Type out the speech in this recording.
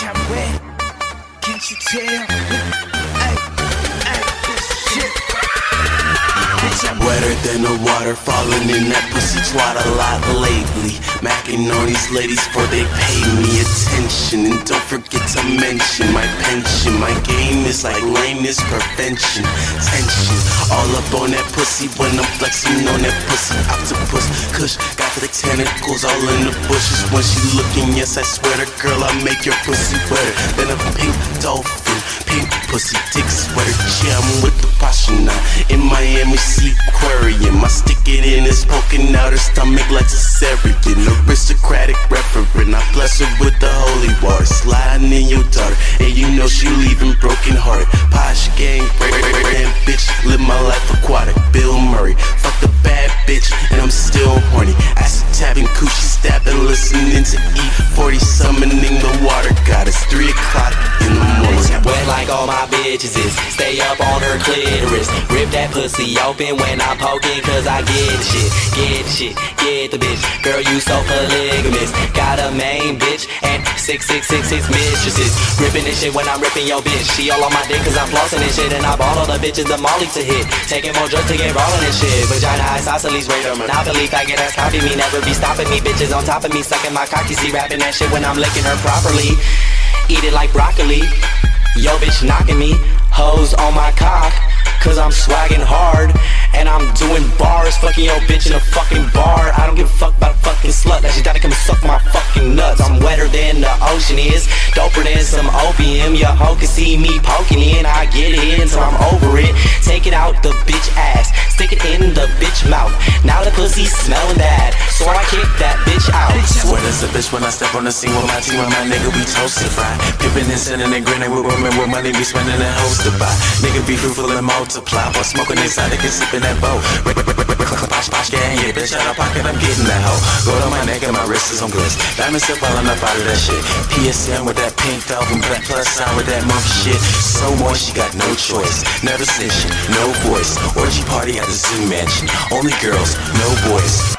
I'm wet. Can't you tell? I'm wetter than a water falling in that pussy twat a lot lately. Macking on these ladies for they pay me attention. And don't forget to mention my pension. My game is like lameness prevention. Tension all up on that pussy when I'm flexing on that pussy. Octopus kush got the tentacles all in the bushes. When she looking, yes, I swear to girl, I'll make your pussy wetter than a pink dolphin. Pink pussy dick sweater. Yeah, I'm with the passion now. In Miami, Sea Aquarium. I stick it in, it's poking out her stomach like a cesarean. Aristocratic reverend. I bless her with the holy water. Sliding in your daughter. And you know she leaving broken heart. Posh gang, brand bitch. Live my life aquatic. Bill Murray. Fuck the bad bitch. And I'm still horny. Acid tapping, coochie stabbing. Listening to E40 summoning the water goddess. 3 o'clock like all my bitches is. Stay up on her clitoris. Rip that pussy open when I'm poking, cause I get shit. Get shit, get the bitch. Girl, you so polygamous. Got a main bitch and six, six, six, six mistresses. Ripping this shit when I'm ripping your bitch. She all on my dick cause I'm flossing this shit. And I bought all the bitches the molly to hit. Taking more drugs to get rolling this shit. Vagina isosceles rate monopoly. Faggot ass copy me. Never be stopping me. Bitches on top of me. Sucking my cocky. See rapping that shit when I'm licking her properly. Eat it like broccoli. Yo, bitch knocking me, hoes on my cock, cause I'm swagging hard. And I'm doing bars, fucking your bitch in a fucking bar. I don't give a fuck about a fucking slut that she gotta come suck my fucking nuts. I'm wetter than the ocean is, doper than some opium. Your hoe can see me poking in, I get it in, so I'm over it. Take it out the bitch ass, stick it in the bitch mouth. Now the pussy smelling bad, so I kick that bitch bitch when I step on the scene with my team and my nigga be toasted fried. Pippin' and sending and grinning with women with money be spending and hoes to buy. Nigga be fruitful and multiply while smoking exotic and sipping that boat. Posh, posh, gang, yeah, bitch out of pocket, I'm getting that hoe. Gold on my neck and my wrist is on bliss. Diamonds still falling up out of that shit. PSM with that pink dolphin, black plus sign with that monkey shit. So moist, she got no choice. Never snitching, no voice. Orgy party at the zoo mansion. Only girls, no boys.